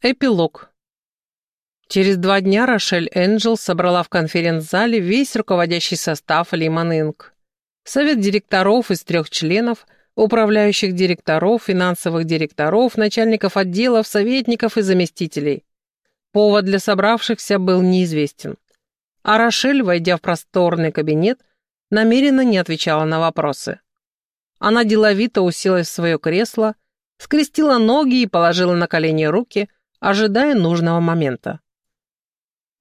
Эпилог. Через два дня Рошель Энджел собрала в конференц-зале весь руководящий состав Лимон Инк. Совет директоров из трех членов, управляющих директоров, финансовых директоров, начальников отделов, советников и заместителей. Повод для собравшихся был неизвестен. А Рошель, войдя в просторный кабинет, намеренно не отвечала на вопросы. Она деловито уселась в свое кресло, скрестила ноги и положила на колени руки – ожидая нужного момента.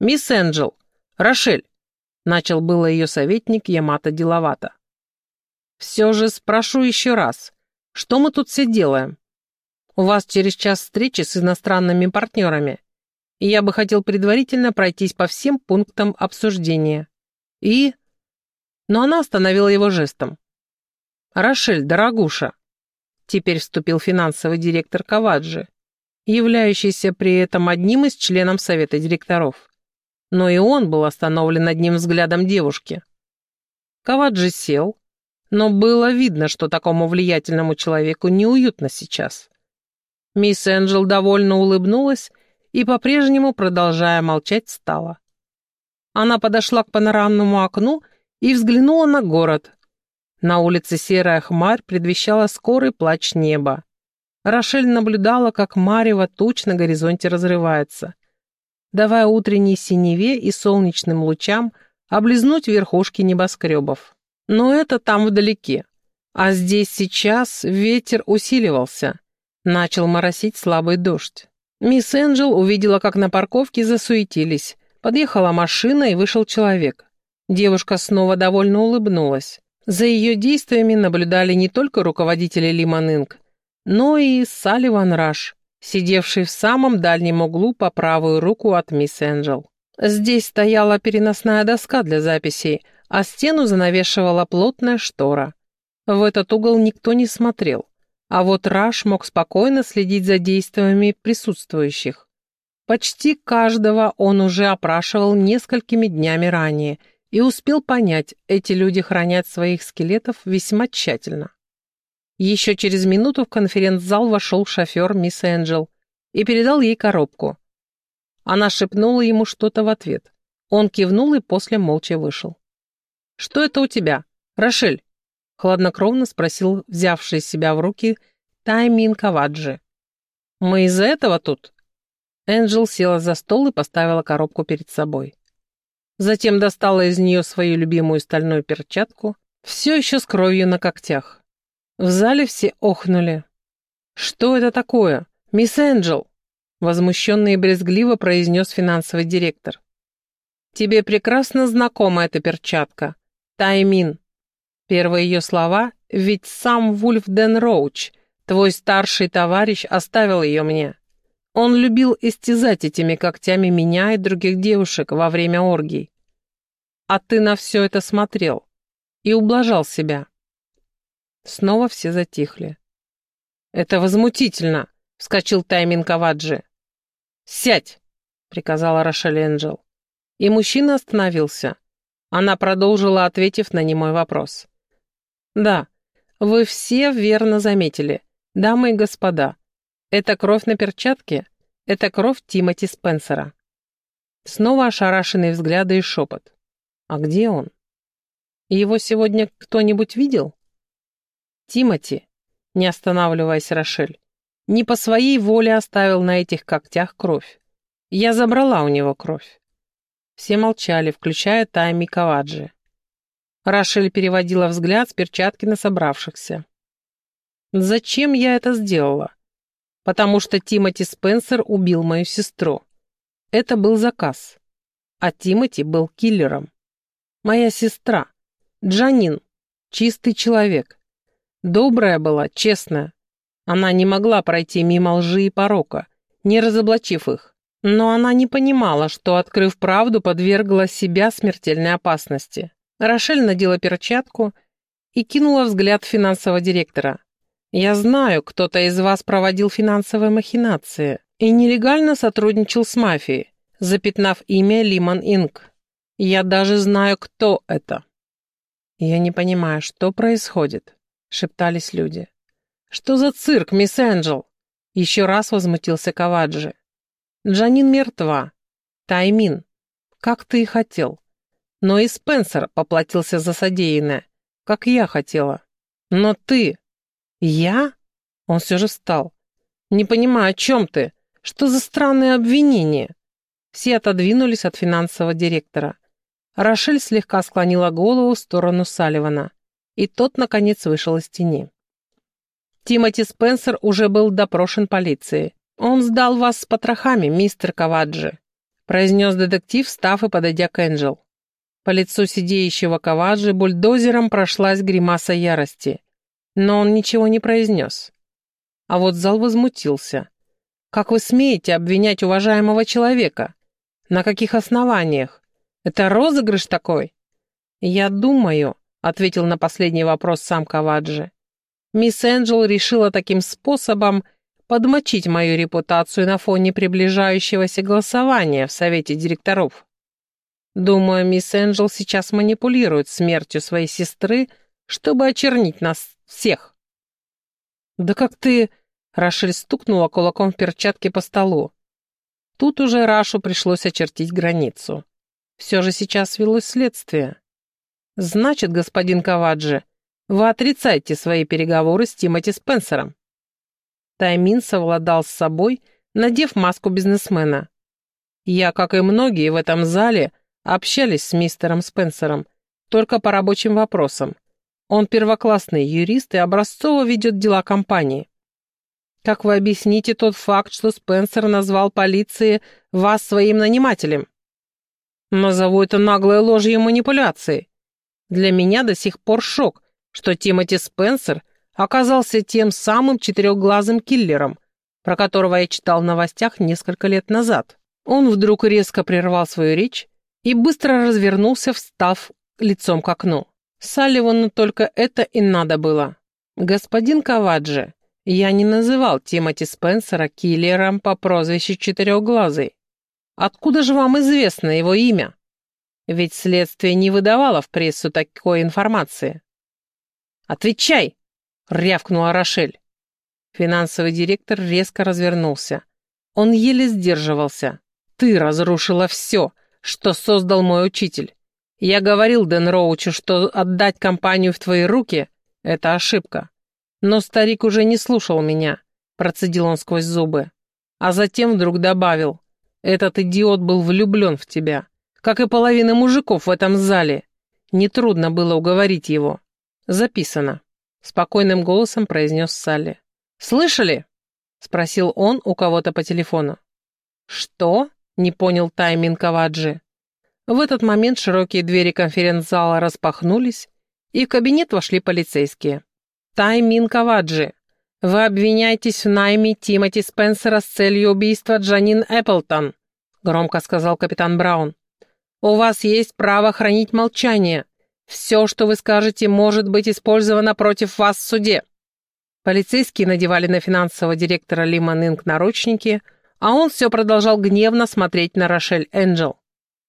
«Мисс Энджел, Рошель», — начал было ее советник Ямато деловато. «Все же спрошу еще раз, что мы тут все делаем? У вас через час встречи с иностранными партнерами, и я бы хотел предварительно пройтись по всем пунктам обсуждения. И...» Но она остановила его жестом. «Рошель, дорогуша», — теперь вступил финансовый директор Каваджи, являющийся при этом одним из членов совета директоров. Но и он был остановлен одним взглядом девушки. Каваджи сел, но было видно, что такому влиятельному человеку неуютно сейчас. Мисс Энджел довольно улыбнулась и, по-прежнему, продолжая молчать, встала. Она подошла к панорамному окну и взглянула на город. На улице серая хмарь предвещала скорый плач неба. Рошель наблюдала, как марево туч на горизонте разрывается, давая утренней синеве и солнечным лучам облизнуть верхушки небоскребов. Но это там вдалеке. А здесь сейчас ветер усиливался. Начал моросить слабый дождь. Мисс Энджел увидела, как на парковке засуетились. Подъехала машина и вышел человек. Девушка снова довольно улыбнулась. За ее действиями наблюдали не только руководители Лимон Инк, но и Салливан Раш, сидевший в самом дальнем углу по правую руку от мисс Энджел. Здесь стояла переносная доска для записей, а стену занавешивала плотная штора. В этот угол никто не смотрел, а вот Раш мог спокойно следить за действиями присутствующих. Почти каждого он уже опрашивал несколькими днями ранее и успел понять, эти люди хранят своих скелетов весьма тщательно. Еще через минуту в конференц-зал вошел шофер мисс Энджел и передал ей коробку. Она шепнула ему что-то в ответ. Он кивнул и после молча вышел. «Что это у тебя, Рошель?» — хладнокровно спросил взявший себя в руки Таймин Каваджи. «Мы из-за этого тут?» Энджел села за стол и поставила коробку перед собой. Затем достала из нее свою любимую стальную перчатку, все еще с кровью на когтях. В зале все охнули. «Что это такое? Мисс Энджел!» Возмущенно и брезгливо произнес финансовый директор. «Тебе прекрасно знакома эта перчатка. Таймин». Первые ее слова «Ведь сам Вульф Ден Роуч, твой старший товарищ, оставил ее мне. Он любил истязать этими когтями меня и других девушек во время оргий. А ты на все это смотрел и ублажал себя. Снова все затихли. «Это возмутительно!» — вскочил Таймин Каваджи. «Сядь!» — приказала Рошель Энджел. И мужчина остановился. Она продолжила, ответив на немой вопрос. «Да, вы все верно заметили, дамы и господа. Это кровь на перчатке, это кровь Тимоти Спенсера». Снова ошарашенные взгляды и шепот. «А где он? Его сегодня кто-нибудь видел?» Тимати, не останавливаясь, Рошель, не по своей воле оставил на этих когтях кровь. Я забрала у него кровь. Все молчали, включая Тайми Каваджи. Рошель переводила взгляд с перчатки на собравшихся. «Зачем я это сделала?» «Потому что Тимоти Спенсер убил мою сестру. Это был заказ. А Тимоти был киллером. Моя сестра, Джанин, чистый человек, Добрая была, честная. Она не могла пройти мимо лжи и порока, не разоблачив их. Но она не понимала, что, открыв правду, подвергла себя смертельной опасности. Рошель надела перчатку и кинула взгляд финансового директора. «Я знаю, кто-то из вас проводил финансовые махинации и нелегально сотрудничал с мафией, запятнав имя Лимон Инк. Я даже знаю, кто это». «Я не понимаю, что происходит?» — шептались люди. «Что за цирк, мисс Энджел?» Еще раз возмутился Каваджи. Джанин мертва. Таймин. Как ты и хотел. Но и Спенсер поплатился за содеянное, как я хотела. Но ты... Я? Он все же встал. Не понимаю, о чем ты? Что за странные обвинения? Все отодвинулись от финансового директора. Рошель слегка склонила голову в сторону Салливана, и тот, наконец, вышел из тени. Тимоти Спенсер уже был допрошен полицией. «Он сдал вас с потрохами, мистер Каваджи», произнес детектив, став и подойдя к Энджел. По лицу сидеющего Каваджи бульдозером прошлась гримаса ярости, но он ничего не произнес. А вот зал возмутился. «Как вы смеете обвинять уважаемого человека? На каких основаниях? Это розыгрыш такой?» «Я думаю», — ответил на последний вопрос сам Каваджи. «Мисс Энджел решила таким способом подмочить мою репутацию на фоне приближающегося голосования в Совете директоров. Думаю, мисс Энджел сейчас манипулирует смертью своей сестры, чтобы очернить нас всех. «Да как ты...» — Рашель стукнула кулаком в перчатке по столу. Тут уже Рашу пришлось очертить границу. Все же сейчас велось следствие. «Значит, господин Каваджи, вы отрицаете свои переговоры с Тимоти Спенсером?» Таймин совладал с собой, надев маску бизнесмена. Я, как и многие в этом зале, общались с мистером Спенсером, только по рабочим вопросам. Он первоклассный юрист и образцово ведет дела компании. Как вы объясните тот факт, что Спенсер назвал полиции вас своим нанимателем? Назову это наглой ложью и манипуляцией. Для меня до сих пор шок, что Тимоти Спенсер — оказался тем самым четырехглазым киллером, про которого я читал в новостях несколько лет назад. Он вдруг резко прервал свою речь и быстро развернулся, встав лицом к окну. Салливану только это и надо было. «Господин Каваджи, я не называл Тимоти Спенсера киллером по прозвищу Четырехглазый. Откуда же вам известно его имя? Ведь следствие не выдавало в прессу такой информации». «Отвечай!» — рявкнула Рошель. Финансовый директор резко развернулся. Он еле сдерживался. «Ты разрушила все, что создал мой учитель. Я говорил Дэн Роучу, что отдать компанию в твои руки — это ошибка. Но старик уже не слушал меня», — процедил он сквозь зубы. А затем вдруг добавил, «Этот идиот был влюблен в тебя, как и половина мужиков в этом зале. Нетрудно было уговорить его. Записано». Спокойным голосом произнес Салли. «Слышали?» — спросил он у кого-то по телефону. «Что?» — не понял Таймин Каваджи. В этот момент широкие двери конференц-зала распахнулись, и в кабинет вошли полицейские. «Таймин Каваджи, вы обвиняетесь в найме Тимоти Спенсера с целью убийства Джанин Эпплтон», громко сказал капитан Браун. «У вас есть право хранить молчание. Все, что вы скажете, может быть использовано против вас в суде». Полицейские надевали на финансового директора Лиман Инк наручники, а он все продолжал гневно смотреть на Рошель Энджел.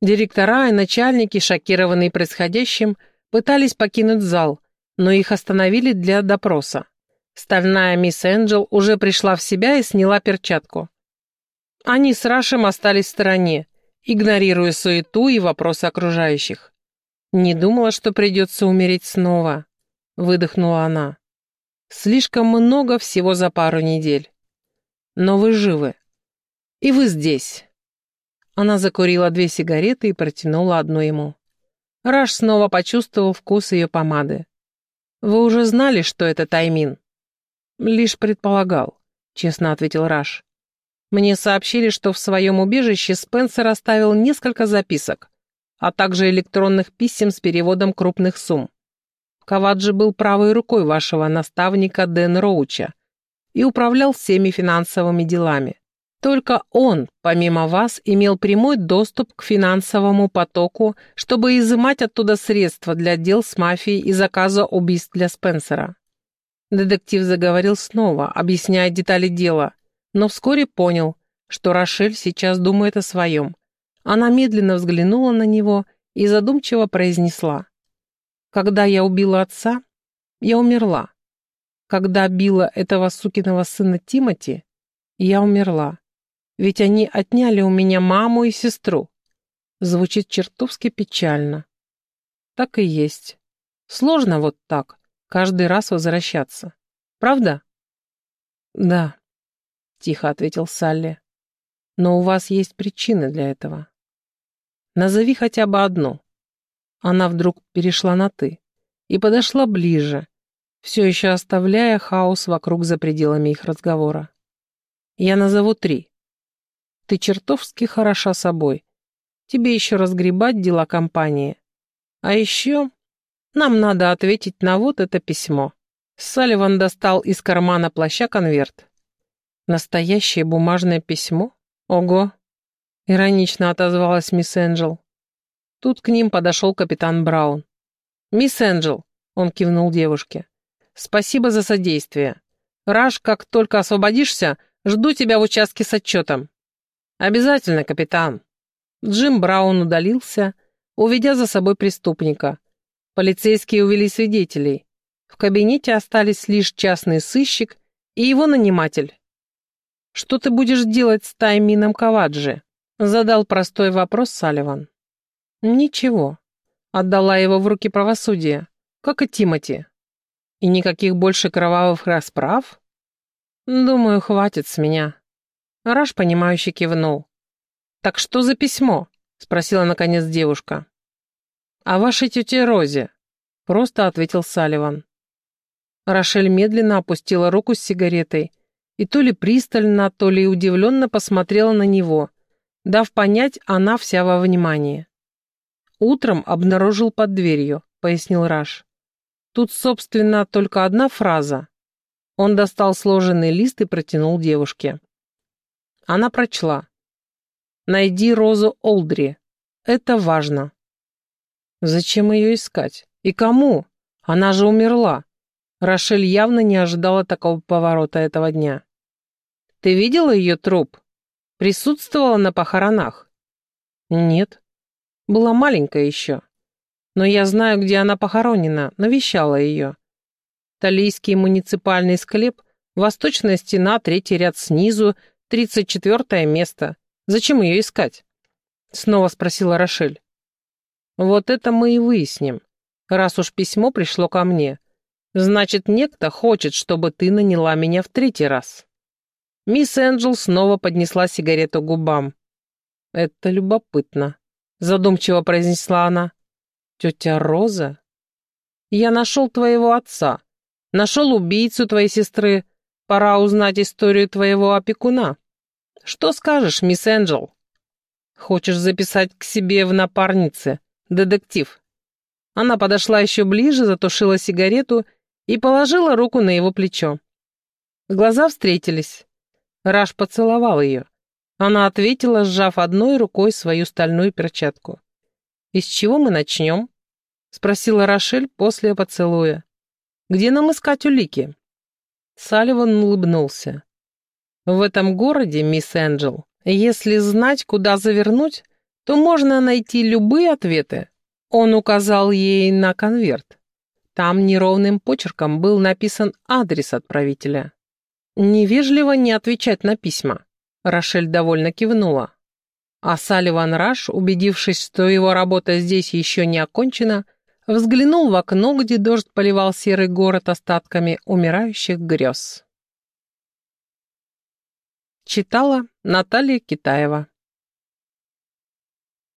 Директора и начальники, шокированные происходящим, пытались покинуть зал, но их остановили для допроса. Стальная мисс Энджел уже пришла в себя и сняла перчатку. Они с Рашем остались в стороне, игнорируя суету и вопросы окружающих. «Не думала, что придется умереть снова», — выдохнула она. «Слишком много всего за пару недель. Но вы живы. И вы здесь». Она закурила две сигареты и протянула одну ему. Раш снова почувствовал вкус ее помады. «Вы уже знали, что это таймин?» «Лишь предполагал», — честно ответил Раш. «Мне сообщили, что в своем убежище Спенсер оставил несколько записок а также электронных писем с переводом крупных сумм. Каваджи был правой рукой вашего наставника Дэн Роуча и управлял всеми финансовыми делами. Только он, помимо вас, имел прямой доступ к финансовому потоку, чтобы изымать оттуда средства для дел с мафией и заказа убийств для Спенсера. Детектив заговорил снова, объясняя детали дела, но вскоре понял, что Рошель сейчас думает о своем. Она медленно взглянула на него и задумчиво произнесла. «Когда я убила отца, я умерла. Когда била этого сукиного сына Тимати, я умерла. Ведь они отняли у меня маму и сестру. Звучит чертовски печально. Так и есть. Сложно вот так, каждый раз возвращаться. Правда? Да, тихо ответил Салли. Но у вас есть причины для этого. Назови хотя бы одну. Она вдруг перешла на «ты» и подошла ближе, все еще оставляя хаос вокруг за пределами их разговора. Я назову три. Ты чертовски хороша собой. Тебе еще разгребать дела компании. А еще нам надо ответить на вот это письмо. Салливан достал из кармана плаща конверт. Настоящее бумажное письмо? Ого! Иронично отозвалась мисс Энджел. Тут к ним подошел капитан Браун. «Мисс Энджел», — он кивнул девушке, — «спасибо за содействие. Раш, как только освободишься, жду тебя в участке с отчетом». «Обязательно, капитан». Джим Браун удалился, уведя за собой преступника. Полицейские увели свидетелей. В кабинете остались лишь частный сыщик и его наниматель. «Что ты будешь делать с Таймином Каваджи?» — задал простой вопрос Салливан. «Ничего. Отдала его в руки правосудия, как и Тимати. И никаких больше кровавых расправ? Думаю, хватит с меня». Раш, понимающе кивнул. «Так что за письмо?» — спросила наконец девушка. «О вашей тете Розе», — просто ответил Салливан. Рошель медленно опустила руку с сигаретой и то ли пристально, то ли удивленно посмотрела на него, дав понять, она вся во внимании. «Утром обнаружил под дверью», — пояснил Раш. «Тут, собственно, только одна фраза». Он достал сложенный лист и протянул девушке. Она прочла. «Найди Розу Олдри. Это важно». Зачем ее искать? И кому? Она же умерла. Рошель явно не ожидала такого поворота этого дня. Ты видела ее труп? Присутствовала на похоронах? Нет. Была маленькая еще. Но я знаю, где она похоронена, навещала ее. Талийский муниципальный склеп, восточная стена, третий ряд снизу, тридцать четвертое место. Зачем ее искать? Снова спросила Рошель. Вот это мы и выясним, раз уж письмо пришло ко мне. Значит, некто хочет, чтобы ты наняла меня в третий раз. Мисс Энджел снова поднесла сигарету к губам. «Это любопытно», — задумчиво произнесла она. «Тетя Роза?» «Я нашел твоего отца. Нашел убийцу твоей сестры. Пора узнать историю твоего опекуна. Что скажешь, мисс Энджел?» «Хочешь записать к себе в напарнице?» детектив». Она подошла еще ближе, затушила сигарету и положила руку на его плечо. Глаза встретились. Раш поцеловал ее. Она ответила, сжав одной рукой свою стальную перчатку. «Из чего мы начнем?» — спросила Рошель после поцелуя. «Где нам искать улики?» Салливан улыбнулся. «В этом городе, мисс Энджел, если знать, куда завернуть, то можно найти любые ответы. Он указал ей на конверт. Там неровным почерком был написан адрес отправителя. Невежливо не отвечать на письма. Рошель довольно кивнула. А Салливан Раш, убедившись, что его работа здесь еще не окончена, взглянул в окно, где дождь поливал серый город остатками умирающих грез. Читала Наталья Китаева